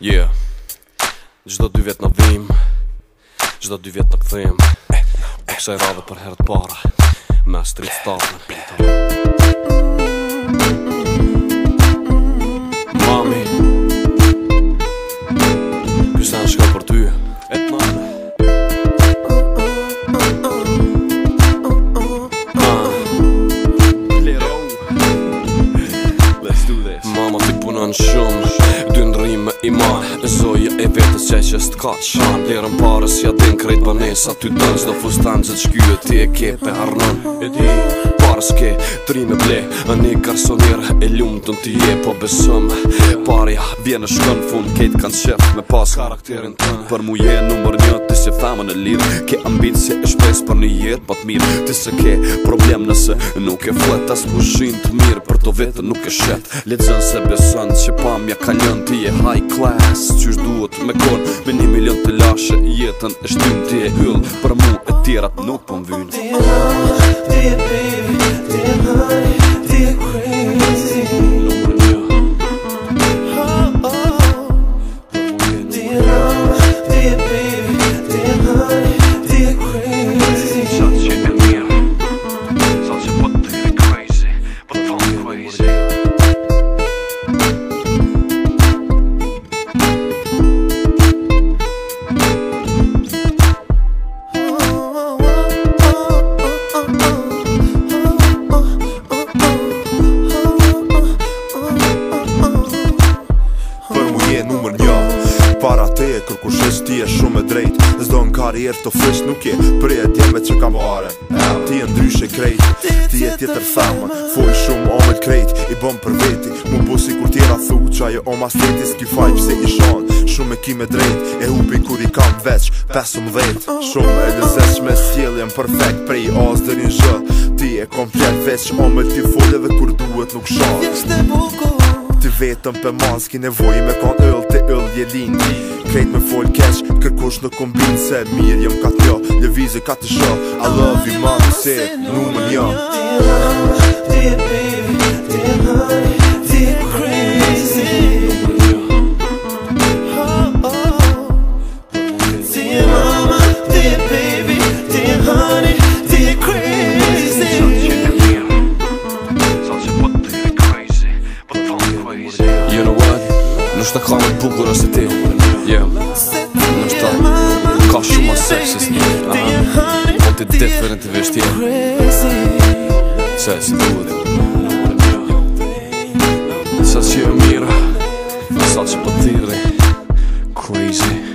Yeah Gjdo dy vjet në vim Gjdo dy vjet në këthim Kësha i radhe për herët para Me street star në pinto Mami Kësha në shka për ty Et mami Mama të këpunan shumë Dë ndrë me iman E zoje e vetës që që s'tka shan Lerën parës ja din krejt banesa Ty dënë zdo fustan zët shkyë Ti e ke pe arnën E di Parës ke tri me ble Në një karsonir e ljumë të në tje Po besëm Parja vjen e shkën fund kanë qëft me pas karakterin tënë Për mu je numër një si femën e lirë Ke ambicje e shpes për një jetë pa të mirë Ti se ke problem nëse nuk e flet As përshin të mirë për të vetë nuk e shet Ledzën se besën që pa mja ka njën Ti e high class që është duhet me konë Me një milion të lashe jetën e shtim Ti e hyllë, për mu e tjerat nuk po më vynë Ti e yllë, ti e yllë, ti e yllë, para te Kër ku shes ti e shumë e drejt Zdo në karier të fesht nuk je Pre e djeme që kam are Ti e ndryshe krejt Ti e tjetër thamë Foj shumë omel krejt I bëm për veti Mu busi kur tjera thu Qa jo oma sleti s'ki faj se i shon Shumë e ki me drejt E hupi kur i kam veç Pesum dhejt Shumë e lëzesh me s'jel jem perfekt Prej os dhe zhë Ti e komplet veç Omel ti fulle kur duhet nuk shon Ti vetëm për man s'ki nevoj me kon dhe din krejt me full cash, kërkush në kombin se Mirë jëm ka tjo, lëvizë ka të shoh I love you mom, se nuk më një jo. love you nuk më një Nështë t'a klamet bugur është ti Yeah Nështë ta Ka shumë a seksis Nështë ti Nështë ti differenti vështë ti Crazy Se si bugur S'a që ju mirë S'a që patire po Crazy